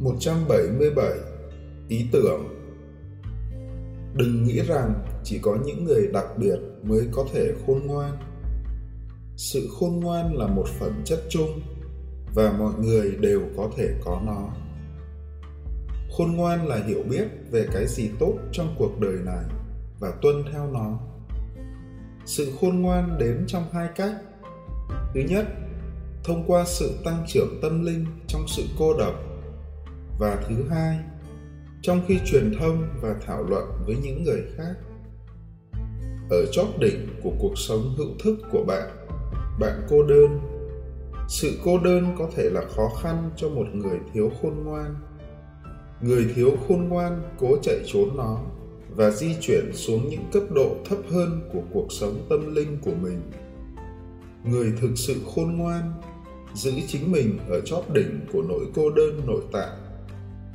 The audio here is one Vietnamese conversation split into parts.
177 Ý tưởng Đừng nghĩ rằng chỉ có những người đặc biệt mới có thể khôn ngoan. Sự khôn ngoan là một phẩm chất chung và mọi người đều có thể có nó. Khôn ngoan là hiểu biết về cái gì tốt trong cuộc đời này và tuân theo nó. Sự khôn ngoan đến trong hai cách. Thứ nhất, thông qua sự tăng trưởng tâm linh trong sự cô độc và thứ hai, trong khi truyền thông và thảo luận với những người khác, ở chót đỉnh của cuộc sống hữu thức của bạn bạn cô đơn. Sự cô đơn có thể là khó khăn cho một người thiếu khôn ngoan. Người thiếu khôn ngoan cố chạy trốn nó và di chuyển xuống những cấp độ thấp hơn của cuộc sống tâm linh của mình. Người thực sự khôn ngoan giữ chính mình ở chót đỉnh của nỗi cô đơn nội tại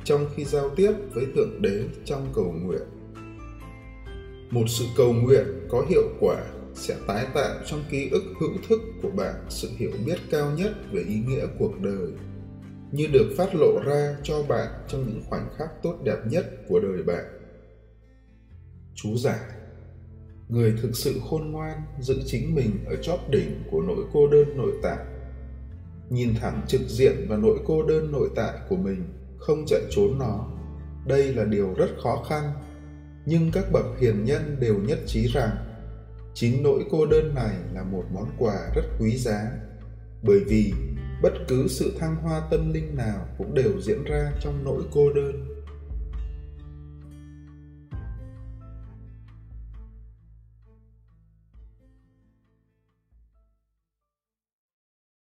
trong khi giao tiếp với thượng đế trong cầu nguyện. Một sự cầu nguyện có hiệu quả sẽ tái tạo trong ký ức hữu thức của bạn sự hiểu biết cao nhất về ý nghĩa cuộc đời, như được phát lộ ra cho bạn trong những khoảnh khắc tốt đẹp nhất của đời bạn. Chú giải người thực sự khôn ngoan giữ chính mình ở chóp đỉnh của nỗi cô đơn nội tại nhìn thẳng trực diện vào nỗi cô đơn nội tại của mình không chạy trốn nó. Đây là điều rất khó khăn, nhưng các bậc hiền nhân đều nhất trí rằng chính nỗi cô đơn này là một món quà rất quý giá. Bởi vì bất cứ sự thăng hoa tâm linh nào cũng đều diễn ra trong nỗi cô đơn.